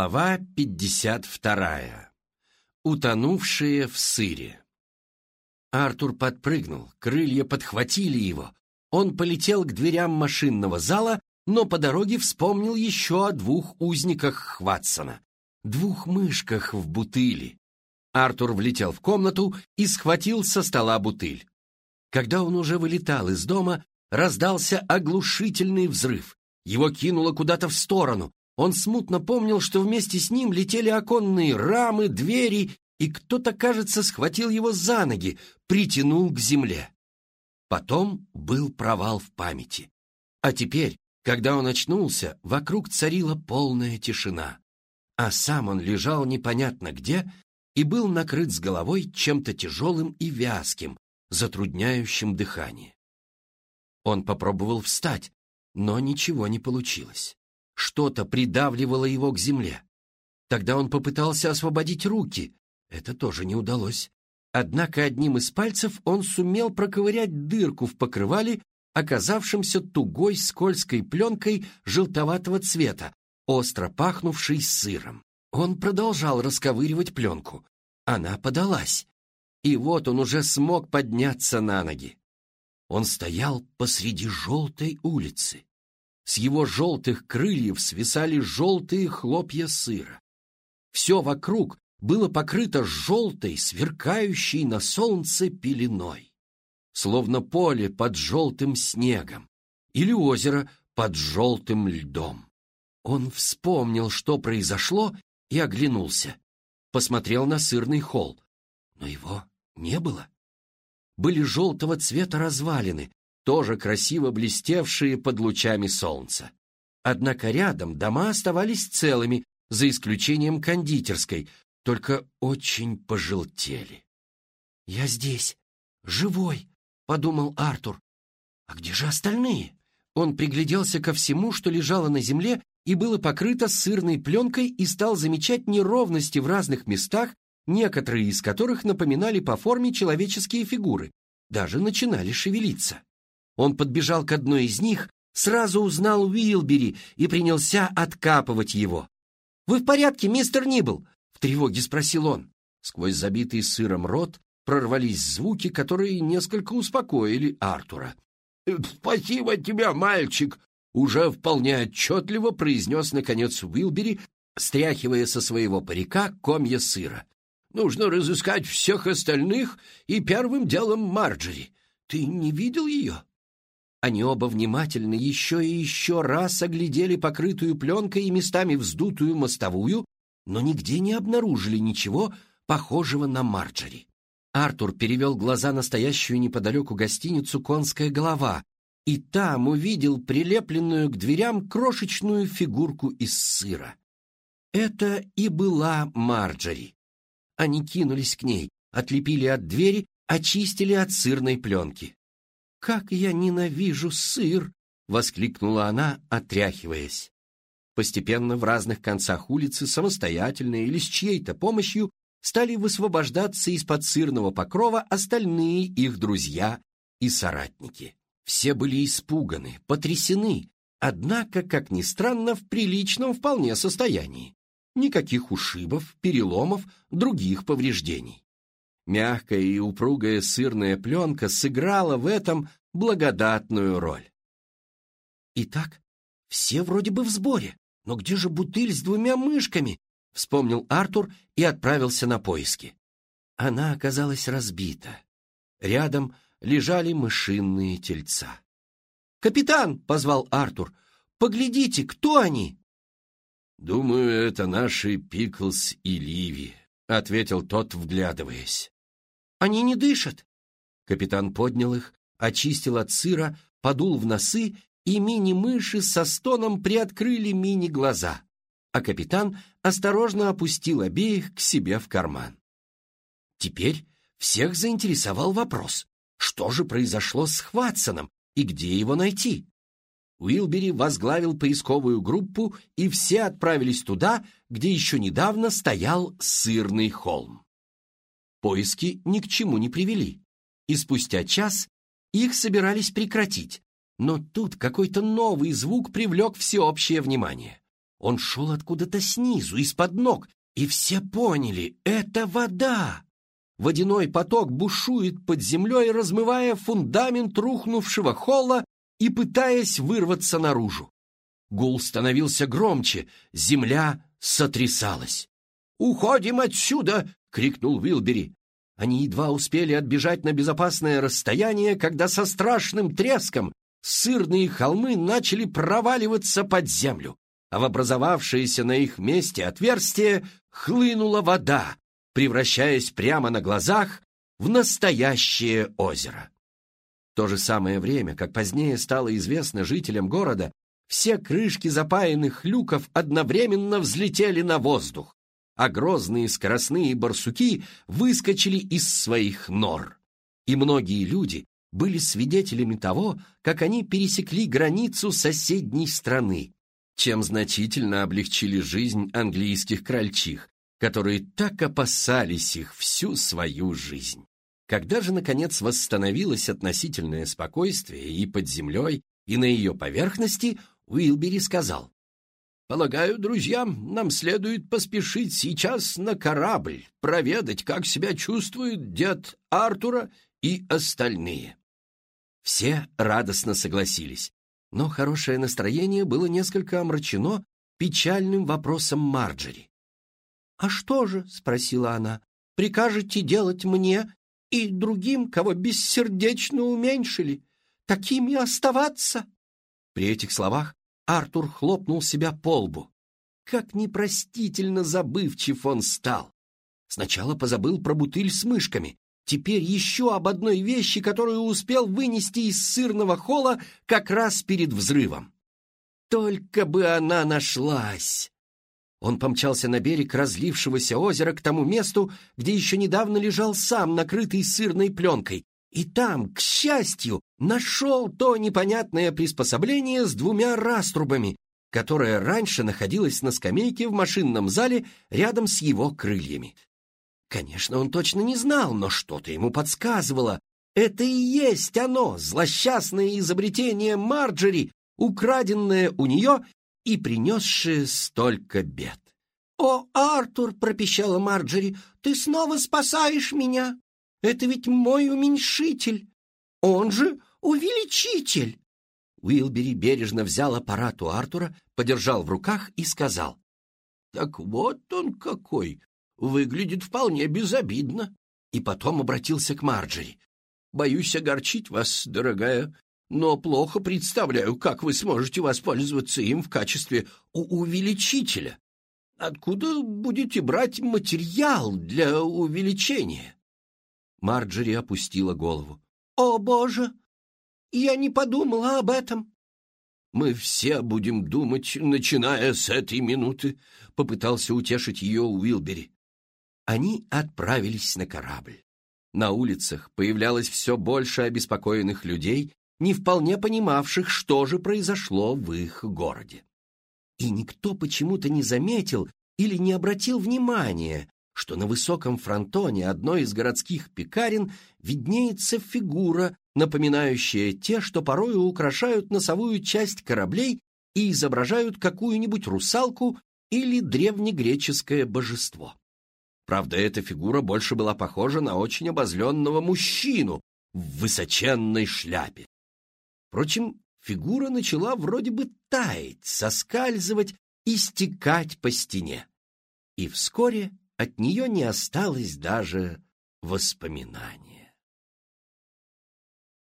Глава 52. Утонувшие в сыре. Артур подпрыгнул, крылья подхватили его. Он полетел к дверям машинного зала, но по дороге вспомнил еще о двух узниках Хватсона, двух мышках в бутыли. Артур влетел в комнату и схватил со стола бутыль. Когда он уже вылетал из дома, раздался оглушительный взрыв. Его кинуло куда-то в сторону. Он смутно помнил, что вместе с ним летели оконные рамы, двери, и кто-то, кажется, схватил его за ноги, притянул к земле. Потом был провал в памяти. А теперь, когда он очнулся, вокруг царила полная тишина. А сам он лежал непонятно где и был накрыт с головой чем-то тяжелым и вязким, затрудняющим дыхание. Он попробовал встать, но ничего не получилось. Что-то придавливало его к земле. Тогда он попытался освободить руки. Это тоже не удалось. Однако одним из пальцев он сумел проковырять дырку в покрывале, оказавшемся тугой скользкой пленкой желтоватого цвета, остро пахнувшей сыром. Он продолжал расковыривать пленку. Она подалась. И вот он уже смог подняться на ноги. Он стоял посреди желтой улицы. С его желтых крыльев свисали желтые хлопья сыра. Все вокруг было покрыто желтой, сверкающей на солнце пеленой. Словно поле под желтым снегом или озеро под желтым льдом. Он вспомнил, что произошло, и оглянулся. Посмотрел на сырный холл, но его не было были желтого цвета развалины, тоже красиво блестевшие под лучами солнца. Однако рядом дома оставались целыми, за исключением кондитерской, только очень пожелтели. «Я здесь, живой», — подумал Артур. «А где же остальные?» Он пригляделся ко всему, что лежало на земле и было покрыто сырной пленкой и стал замечать неровности в разных местах некоторые из которых напоминали по форме человеческие фигуры, даже начинали шевелиться. Он подбежал к одной из них, сразу узнал Уилбери и принялся откапывать его. «Вы в порядке, мистер Нибл?» — в тревоге спросил он. Сквозь забитый сыром рот прорвались звуки, которые несколько успокоили Артура. «Спасибо тебе, мальчик!» — уже вполне отчетливо произнес, наконец, Уилбери, стряхивая со своего парика комья сыра. Нужно разыскать всех остальных и первым делом Марджери. Ты не видел ее?» Они оба внимательно еще и еще раз оглядели покрытую пленкой и местами вздутую мостовую, но нигде не обнаружили ничего похожего на Марджери. Артур перевел глаза на стоящую неподалеку гостиницу «Конская голова» и там увидел прилепленную к дверям крошечную фигурку из сыра. Это и была Марджери. Они кинулись к ней, отлепили от двери, очистили от сырной пленки. «Как я ненавижу сыр!» — воскликнула она, отряхиваясь. Постепенно в разных концах улицы самостоятельно или с чьей-то помощью стали высвобождаться из-под сырного покрова остальные их друзья и соратники. Все были испуганы, потрясены, однако, как ни странно, в приличном вполне состоянии. Никаких ушибов, переломов, других повреждений. Мягкая и упругая сырная пленка сыграла в этом благодатную роль. «Итак, все вроде бы в сборе, но где же бутыль с двумя мышками?» — вспомнил Артур и отправился на поиски. Она оказалась разбита. Рядом лежали мышиные тельца. «Капитан!» — позвал Артур. «Поглядите, кто они?» «Думаю, это наши Пиклс и Ливи», — ответил тот, вглядываясь. «Они не дышат». Капитан поднял их, очистил от сыра, подул в носы, и мини-мыши со стоном приоткрыли мини-глаза, а капитан осторожно опустил обеих к себе в карман. Теперь всех заинтересовал вопрос, что же произошло с Хватсоном и где его найти? Уилбери возглавил поисковую группу, и все отправились туда, где еще недавно стоял сырный холм. Поиски ни к чему не привели, и спустя час их собирались прекратить, но тут какой-то новый звук привлек всеобщее внимание. Он шел откуда-то снизу, из-под ног, и все поняли — это вода. Водяной поток бушует под землей, размывая фундамент рухнувшего холла и пытаясь вырваться наружу. Гул становился громче, земля сотрясалась. «Уходим отсюда!» — крикнул Уилбери. Они едва успели отбежать на безопасное расстояние, когда со страшным треском сырные холмы начали проваливаться под землю, а в образовавшееся на их месте отверстие хлынула вода, превращаясь прямо на глазах в настоящее озеро. В то же самое время, как позднее стало известно жителям города, все крышки запаянных люков одновременно взлетели на воздух, а грозные скоростные барсуки выскочили из своих нор. И многие люди были свидетелями того, как они пересекли границу соседней страны, чем значительно облегчили жизнь английских крольчих, которые так опасались их всю свою жизнь. Когда же, наконец, восстановилось относительное спокойствие и под землей, и на ее поверхности, Уилбери сказал, «Полагаю, друзья, нам следует поспешить сейчас на корабль, проведать, как себя чувствует дед Артура и остальные». Все радостно согласились, но хорошее настроение было несколько омрачено печальным вопросом Марджери. «А что же?» — спросила она. «Прикажете делать мне и другим, кого бессердечно уменьшили, такими оставаться?» При этих словах Артур хлопнул себя по лбу. Как непростительно забывчив он стал. Сначала позабыл про бутыль с мышками, Теперь еще об одной вещи, которую успел вынести из сырного холла как раз перед взрывом. Только бы она нашлась! Он помчался на берег разлившегося озера к тому месту, где еще недавно лежал сам, накрытый сырной пленкой, и там, к счастью, нашел то непонятное приспособление с двумя раструбами, которое раньше находилось на скамейке в машинном зале рядом с его крыльями. Конечно, он точно не знал, но что-то ему подсказывало. Это и есть оно, злосчастное изобретение Марджери, украденное у нее и принесшее столько бед. «О, Артур!» — пропищала Марджери. «Ты снова спасаешь меня! Это ведь мой уменьшитель! Он же увеличитель!» Уилбери бережно взял аппарат у Артура, подержал в руках и сказал. «Так вот он какой! выглядит вполне безобидно. И потом обратился к Марджери. «Боюсь огорчить вас, дорогая, но плохо представляю, как вы сможете воспользоваться им в качестве увеличителя. Откуда будете брать материал для увеличения?» Марджери опустила голову. «О, Боже! Я не подумала об этом!» «Мы все будем думать, начиная с этой минуты», — попытался утешить ее Уилбери они отправились на корабль. На улицах появлялось все больше обеспокоенных людей, не вполне понимавших, что же произошло в их городе. И никто почему-то не заметил или не обратил внимания, что на высоком фронтоне одной из городских пекарен виднеется фигура, напоминающая те, что порою украшают носовую часть кораблей и изображают какую-нибудь русалку или древнегреческое божество. Правда, эта фигура больше была похожа на очень обозленного мужчину в высоченной шляпе. Впрочем, фигура начала вроде бы таять, соскальзывать и стекать по стене. И вскоре от нее не осталось даже воспоминаний.